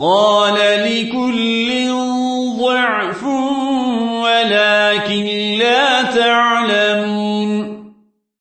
قال لكل ضعف ولكن لا تعلمون.